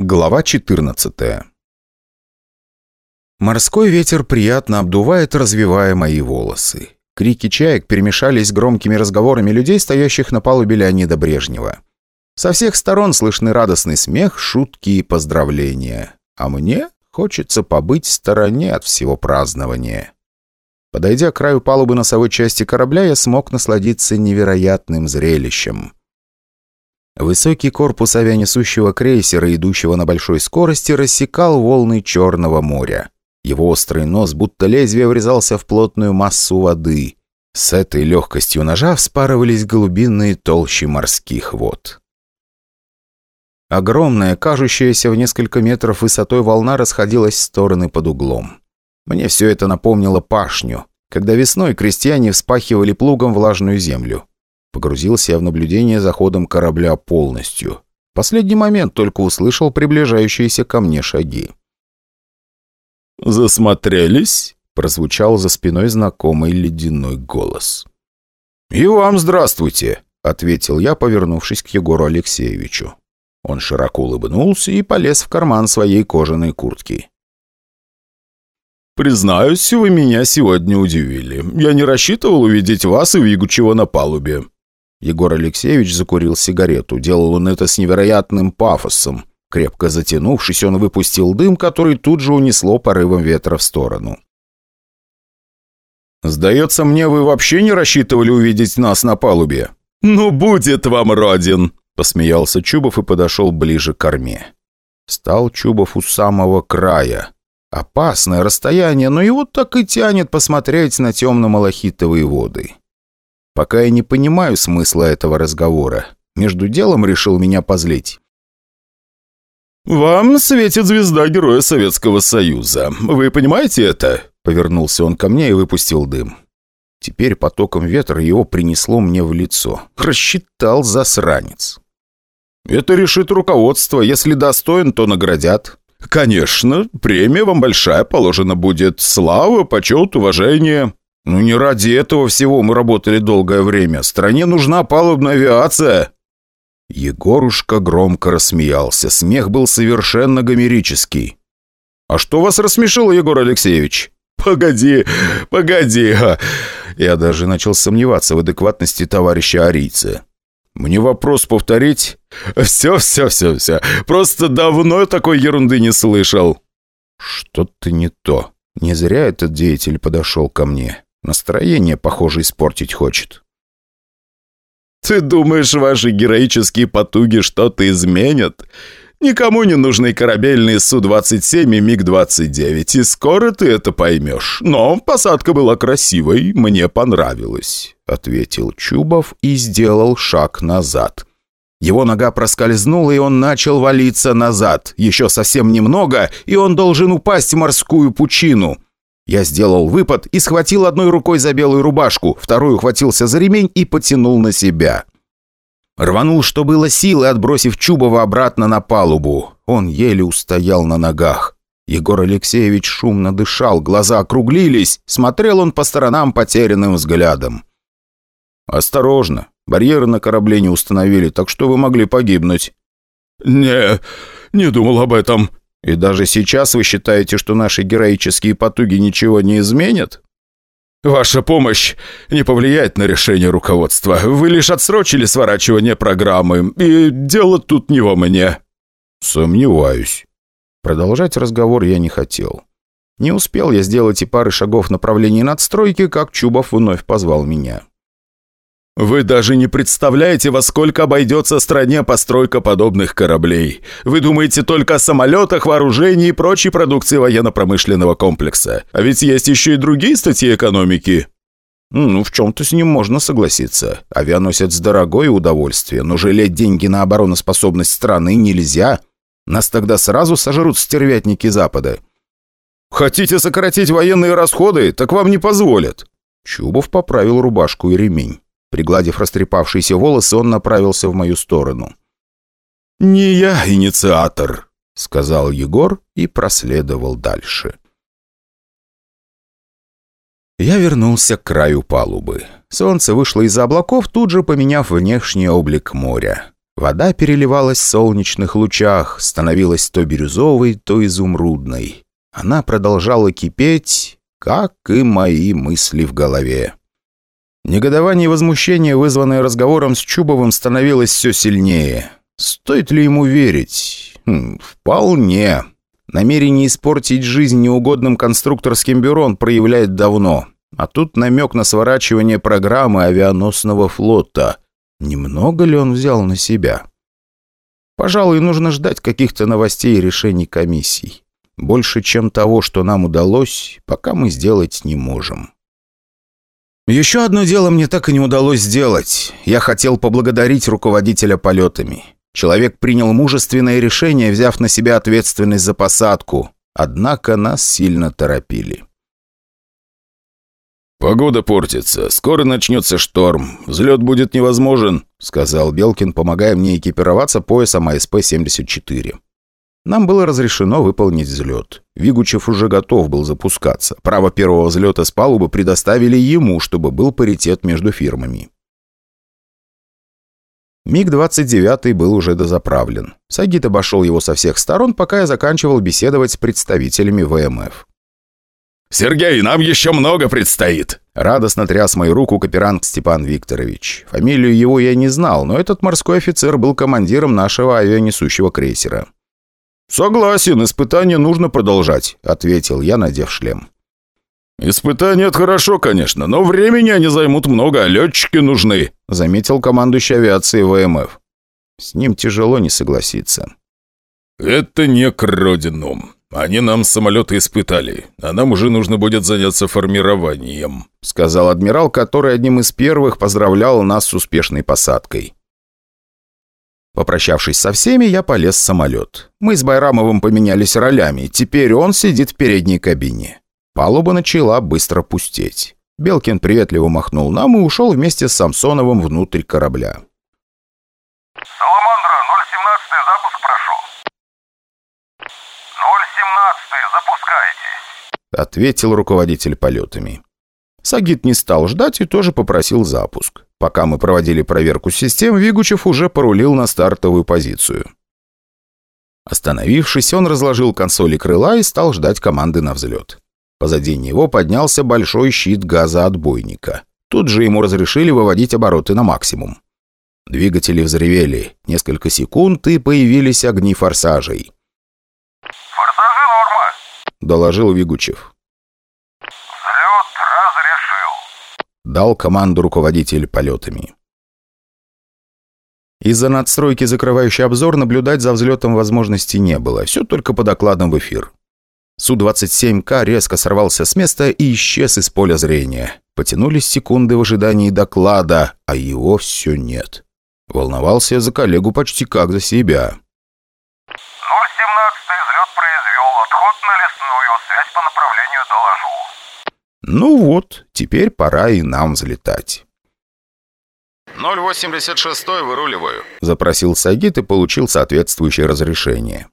Глава 14 Морской ветер приятно обдувает, развивая мои волосы. Крики чаек перемешались с громкими разговорами людей, стоящих на палубе Леонида Брежнева. Со всех сторон слышны радостный смех, шутки и поздравления. А мне хочется побыть в стороне от всего празднования. Подойдя к краю палубы носовой части корабля, я смог насладиться невероятным зрелищем. Высокий корпус авианесущего крейсера, идущего на большой скорости, рассекал волны Черного моря. Его острый нос, будто лезвие, врезался в плотную массу воды. С этой легкостью ножа вспарывались глубинные толщи морских вод. Огромная, кажущаяся в несколько метров высотой волна расходилась в стороны под углом. Мне все это напомнило пашню, когда весной крестьяне вспахивали плугом влажную землю. Погрузился в наблюдение за ходом корабля полностью. Последний момент только услышал приближающиеся ко мне шаги. «Засмотрелись?» – прозвучал за спиной знакомый ледяной голос. «И вам здравствуйте!» – ответил я, повернувшись к Егору Алексеевичу. Он широко улыбнулся и полез в карман своей кожаной куртки. «Признаюсь, вы меня сегодня удивили. Я не рассчитывал увидеть вас и Вигучева на палубе. Егор Алексеевич закурил сигарету. Делал он это с невероятным пафосом. Крепко затянувшись, он выпустил дым, который тут же унесло порывом ветра в сторону. «Сдается мне, вы вообще не рассчитывали увидеть нас на палубе?» «Ну, будет вам родин!» – посмеялся Чубов и подошел ближе к корме. Стал Чубов у самого края. Опасное расстояние, но его так и тянет посмотреть на темно-малахитовые воды. Пока я не понимаю смысла этого разговора. Между делом решил меня позлить. «Вам светит звезда Героя Советского Союза. Вы понимаете это?» Повернулся он ко мне и выпустил дым. Теперь потоком ветра его принесло мне в лицо. Рассчитал засранец. «Это решит руководство. Если достоин, то наградят». «Конечно, премия вам большая положена будет. Слава, почет, уважение». «Ну не ради этого всего мы работали долгое время. Стране нужна палубная авиация». Егорушка громко рассмеялся. Смех был совершенно гомерический. «А что вас рассмешило, Егор Алексеевич?» «Погоди, погоди!» Я даже начал сомневаться в адекватности товарища арийца. «Мне вопрос повторить?» «Все, все, все, все. Просто давно такой ерунды не слышал». «Что-то не то. Не зря этот деятель подошел ко мне. Настроение, похоже, испортить хочет. «Ты думаешь, ваши героические потуги что-то изменят? Никому не нужны корабельные Су-27 и МиГ-29, и скоро ты это поймешь. Но посадка была красивой, мне понравилось», — ответил Чубов и сделал шаг назад. Его нога проскользнула, и он начал валиться назад. Еще совсем немного, и он должен упасть в морскую пучину. Я сделал выпад и схватил одной рукой за белую рубашку, вторую ухватился за ремень и потянул на себя. Рванул, что было силы, отбросив Чубова обратно на палубу. Он еле устоял на ногах. Егор Алексеевич шумно дышал, глаза округлились, смотрел он по сторонам потерянным взглядом. «Осторожно, барьеры на корабле не установили, так что вы могли погибнуть». «Не, не думал об этом», и даже сейчас вы считаете, что наши героические потуги ничего не изменят? Ваша помощь не повлияет на решение руководства. Вы лишь отсрочили сворачивание программы, и дело тут не во мне». «Сомневаюсь». Продолжать разговор я не хотел. Не успел я сделать и пары шагов в направлении надстройки, как Чубов вновь позвал меня. Вы даже не представляете, во сколько обойдется стране постройка подобных кораблей. Вы думаете только о самолетах, вооружении и прочей продукции военно-промышленного комплекса. А ведь есть еще и другие статьи экономики. Ну, в чем-то с ним можно согласиться. Авианосец дорогое удовольствие, но жалеть деньги на обороноспособность страны нельзя. Нас тогда сразу сожрут стервятники Запада. Хотите сократить военные расходы? Так вам не позволят. Чубов поправил рубашку и ремень. Пригладив растрепавшиеся волосы, он направился в мою сторону. «Не я инициатор», — сказал Егор и проследовал дальше. Я вернулся к краю палубы. Солнце вышло из облаков, тут же поменяв внешний облик моря. Вода переливалась в солнечных лучах, становилась то бирюзовой, то изумрудной. Она продолжала кипеть, как и мои мысли в голове. Негодование и возмущение, вызванное разговором с Чубовым, становилось все сильнее. Стоит ли ему верить? Хм, вполне. Намерение испортить жизнь неугодным конструкторским бюро он проявляет давно. А тут намек на сворачивание программы авианосного флота. Немного ли он взял на себя? Пожалуй, нужно ждать каких-то новостей и решений комиссий. Больше, чем того, что нам удалось, пока мы сделать не можем. Еще одно дело мне так и не удалось сделать. Я хотел поблагодарить руководителя полетами. Человек принял мужественное решение, взяв на себя ответственность за посадку. Однако нас сильно торопили. «Погода портится. Скоро начнется шторм. Взлет будет невозможен», — сказал Белкин, помогая мне экипироваться поясом АСП-74. Нам было разрешено выполнить взлет. Вигучев уже готов был запускаться. Право первого взлета с палубы предоставили ему, чтобы был паритет между фирмами. МиГ-29 был уже дозаправлен. Сагит обошел его со всех сторон, пока я заканчивал беседовать с представителями ВМФ. «Сергей, нам еще много предстоит!» Радостно тряс мою руку каперанг Степан Викторович. Фамилию его я не знал, но этот морской офицер был командиром нашего авианесущего крейсера. «Согласен, испытание нужно продолжать», — ответил я, надев шлем. «Испытания — это хорошо, конечно, но времени они займут много, а летчики нужны», — заметил командующий авиации ВМФ. С ним тяжело не согласиться. «Это не к родину. Они нам самолеты испытали, а нам уже нужно будет заняться формированием», сказал адмирал, который одним из первых поздравлял нас с успешной посадкой. Попрощавшись со всеми, я полез в самолет. Мы с Байрамовым поменялись ролями, теперь он сидит в передней кабине. Палуба начала быстро пустеть. Белкин приветливо махнул нам и ушел вместе с Самсоновым внутрь корабля. «Саламандра, 017 запуск прошу». «017 запускайтесь», — ответил руководитель полетами. Сагит не стал ждать и тоже попросил запуск. Пока мы проводили проверку систем, Вигучев уже порулил на стартовую позицию. Остановившись, он разложил консоли крыла и стал ждать команды на взлет. Позади него поднялся большой щит газоотбойника. Тут же ему разрешили выводить обороты на максимум. Двигатели взревели. Несколько секунд, и появились огни форсажей. «Форсажи норма», — доложил Вигучев. «Взлет разрешил». Дал команду руководитель полетами. Из-за надстройки, закрывающей обзор, наблюдать за взлетом возможности не было. Все только по докладам в эфир. Су-27К резко сорвался с места и исчез из поля зрения. Потянулись секунды в ожидании доклада, а его все нет. Волновался я за коллегу почти как за себя. 017 взлет произвел. Отход на лесную. Связь по направлению доложу. Ну вот, теперь пора и нам взлетать. 086 выруливаю. Запросил Сагит и получил соответствующее разрешение.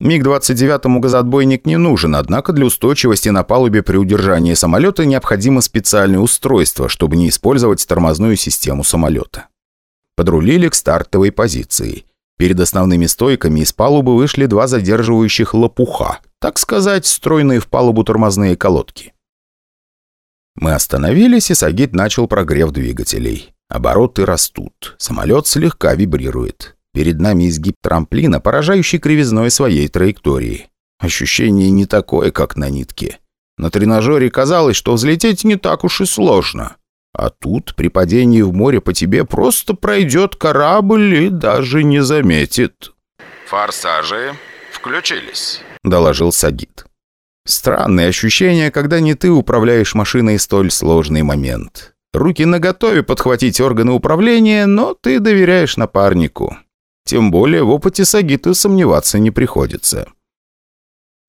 МиГ-29 газоотбойник не нужен, однако для устойчивости на палубе при удержании самолета необходимо специальное устройство, чтобы не использовать тормозную систему самолета. Подрулили к стартовой позиции. Перед основными стойками из палубы вышли два задерживающих лопуха, так сказать, встроенные в палубу тормозные колодки. Мы остановились, и Сагит начал прогрев двигателей. Обороты растут. Самолет слегка вибрирует. Перед нами изгиб трамплина, поражающий кривизной своей траектории. Ощущение не такое, как на нитке. На тренажере казалось, что взлететь не так уж и сложно. А тут, при падении в море по тебе, просто пройдет корабль и даже не заметит. «Форсажи включились», — доложил Сагит. Странное ощущение, когда не ты управляешь машиной столь сложный момент. Руки наготове подхватить органы управления, но ты доверяешь напарнику. Тем более в опыте Сагиты сомневаться не приходится.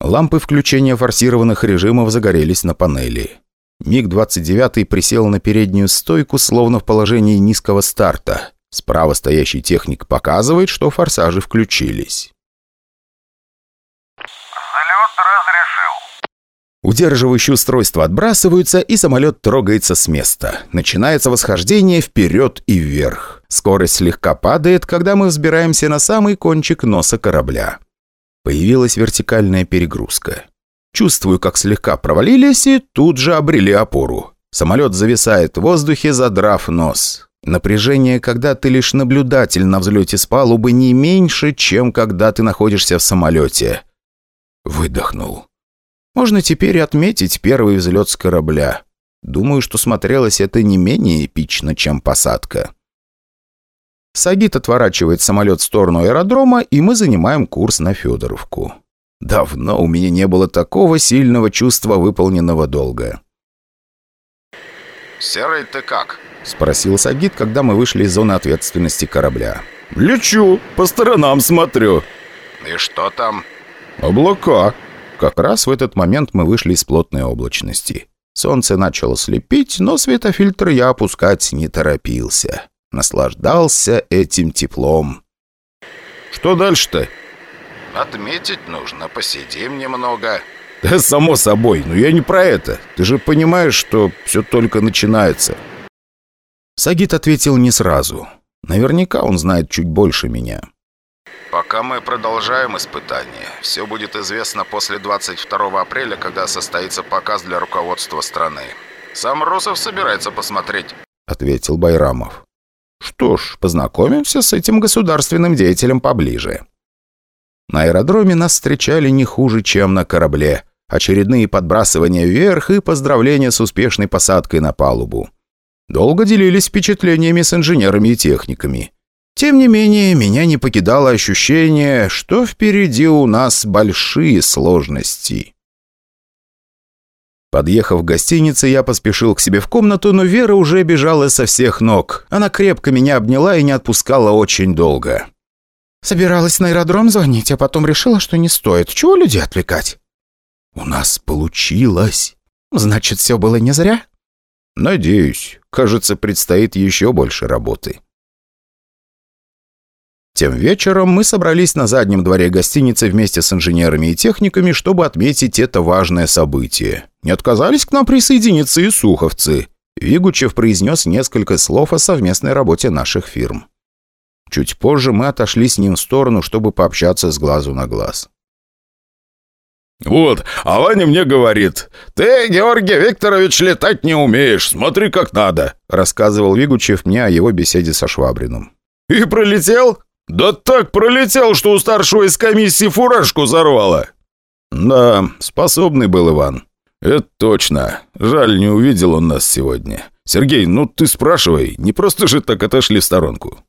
Лампы включения форсированных режимов загорелись на панели. МиГ-29 присел на переднюю стойку, словно в положении низкого старта. Справа стоящий техник показывает, что форсажи включились. Взлет разрешил. Удерживающие устройства отбрасываются, и самолет трогается с места. Начинается восхождение вперед и вверх. Скорость слегка падает, когда мы взбираемся на самый кончик носа корабля. Появилась вертикальная перегрузка. Чувствую, как слегка провалились и тут же обрели опору. Самолет зависает в воздухе, задрав нос. Напряжение, когда ты лишь наблюдатель на взлете с палубы, не меньше, чем когда ты находишься в самолете. Выдохнул. Можно теперь отметить первый взлет с корабля. Думаю, что смотрелось это не менее эпично, чем посадка. Сагит отворачивает самолет в сторону аэродрома, и мы занимаем курс на Федоровку. Давно у меня не было такого сильного чувства выполненного долга. «Серый, ты как?» – спросил Сагит, когда мы вышли из зоны ответственности корабля. «Лечу, по сторонам смотрю». «И что там?» «Облака». Как раз в этот момент мы вышли из плотной облачности. Солнце начало слепить, но светофильтр я опускать не торопился. Наслаждался этим теплом. «Что дальше-то?» «Отметить нужно, посидим немного». «Да само собой, но я не про это. Ты же понимаешь, что все только начинается». Сагит ответил не сразу. Наверняка он знает чуть больше меня. «Пока мы продолжаем испытания, все будет известно после 22 апреля, когда состоится показ для руководства страны. Сам Русов собирается посмотреть», — ответил Байрамов. «Что ж, познакомимся с этим государственным деятелем поближе». На аэродроме нас встречали не хуже, чем на корабле. Очередные подбрасывания вверх и поздравления с успешной посадкой на палубу. Долго делились впечатлениями с инженерами и техниками. Тем не менее, меня не покидало ощущение, что впереди у нас большие сложности. Подъехав в гостинице, я поспешил к себе в комнату, но Вера уже бежала со всех ног. Она крепко меня обняла и не отпускала очень долго. «Собиралась на аэродром звонить, а потом решила, что не стоит. Чего людей отвлекать?» «У нас получилось. Значит, все было не зря?» «Надеюсь. Кажется, предстоит еще больше работы». Тем вечером мы собрались на заднем дворе гостиницы вместе с инженерами и техниками, чтобы отметить это важное событие. Не отказались к нам присоединиться и суховцы. Вигучев произнес несколько слов о совместной работе наших фирм. Чуть позже мы отошли с ним в сторону, чтобы пообщаться с глазу на глаз. «Вот, а Ваня мне говорит, ты, Георгий Викторович, летать не умеешь, смотри как надо», рассказывал Вигучев мне о его беседе со Швабриным. «И пролетел? Да так пролетел, что у старшего из комиссии фуражку взорвало». «Да, способный был Иван». «Это точно. Жаль, не увидел он нас сегодня. Сергей, ну ты спрашивай, не просто же так отошли в сторонку».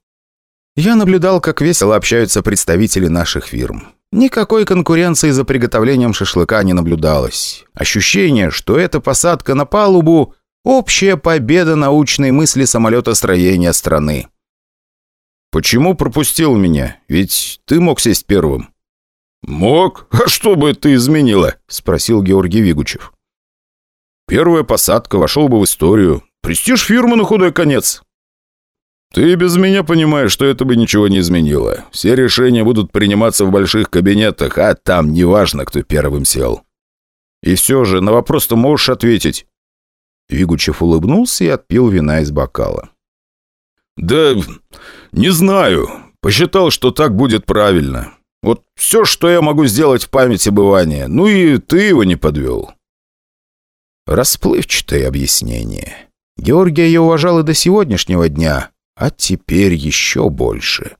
Я наблюдал, как весело общаются представители наших фирм. Никакой конкуренции за приготовлением шашлыка не наблюдалось. Ощущение, что эта посадка на палубу – общая победа научной мысли самолетостроения страны. «Почему пропустил меня? Ведь ты мог сесть первым». «Мог? А что бы это изменило?» – спросил Георгий Вигучев. «Первая посадка вошел бы в историю. Престиж фирмы на худой конец». «Ты без меня понимаешь, что это бы ничего не изменило. Все решения будут приниматься в больших кабинетах, а там неважно, кто первым сел». «И все же, на вопрос ты можешь ответить». Вигучев улыбнулся и отпил вина из бокала. «Да не знаю. Посчитал, что так будет правильно. Вот все, что я могу сделать в памяти бывания. Ну и ты его не подвел». Расплывчатое объяснение. Георгия я уважал и до сегодняшнего дня, а теперь еще больше.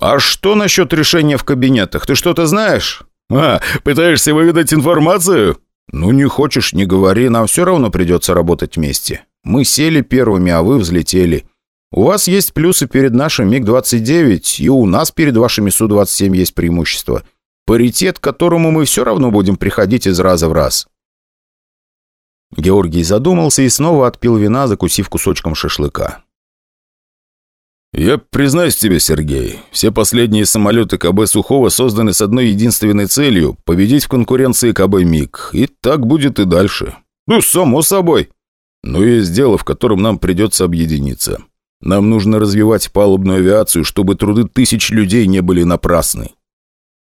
«А что насчет решения в кабинетах? Ты что-то знаешь?» «А, пытаешься выведать информацию?» «Ну, не хочешь, не говори, нам все равно придется работать вместе. Мы сели первыми, а вы взлетели. У вас есть плюсы перед нашим МиГ-29, и у нас перед вашими Су-27 есть преимущество. Паритет, к которому мы все равно будем приходить из раза в раз». Георгий задумался и снова отпил вина, закусив кусочком шашлыка. «Я признаюсь тебе, Сергей, все последние самолеты КБ Сухого созданы с одной единственной целью – победить в конкуренции КБ МиГ. И так будет и дальше. Ну, само собой. Но есть дело, в котором нам придется объединиться. Нам нужно развивать палубную авиацию, чтобы труды тысяч людей не были напрасны».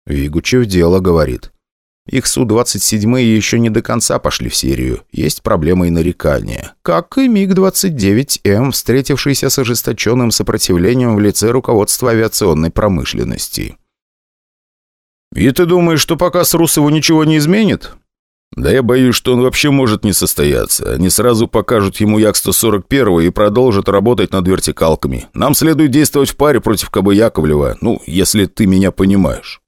Вигучев дело говорит. Их Су-27 еще не до конца пошли в серию. Есть проблемы и нарекания. Как и МиГ-29М, встретившийся с ожесточенным сопротивлением в лице руководства авиационной промышленности. «И ты думаешь, что пока с Русову ничего не изменит?» «Да я боюсь, что он вообще может не состояться. Они сразу покажут ему Як-141 и продолжат работать над вертикалками. Нам следует действовать в паре против КБ Яковлева, ну, если ты меня понимаешь».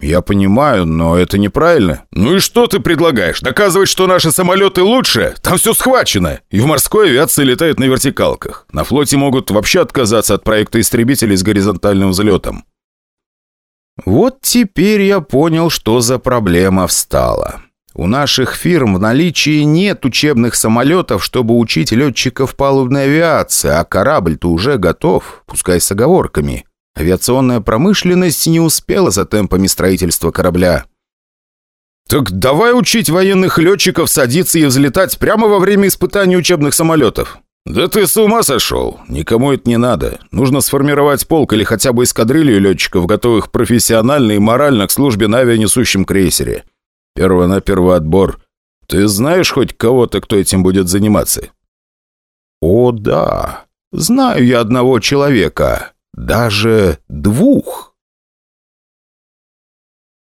«Я понимаю, но это неправильно». «Ну и что ты предлагаешь? Доказывать, что наши самолеты лучше? Там все схвачено. И в морской авиации летают на вертикалках. На флоте могут вообще отказаться от проекта истребителей с горизонтальным взлетом». Вот теперь я понял, что за проблема встала. У наших фирм в наличии нет учебных самолетов, чтобы учить летчиков палубной авиации, а корабль-то уже готов, пускай с оговорками. Авиационная промышленность не успела за темпами строительства корабля. «Так давай учить военных летчиков садиться и взлетать прямо во время испытаний учебных самолетов». «Да ты с ума сошел! Никому это не надо. Нужно сформировать полк или хотя бы эскадрилью летчиков, готовых профессионально и морально к службе на авианесущем крейсере. Перво-наперво отбор. Ты знаешь хоть кого-то, кто этим будет заниматься?» «О, да. Знаю я одного человека. Даже двух».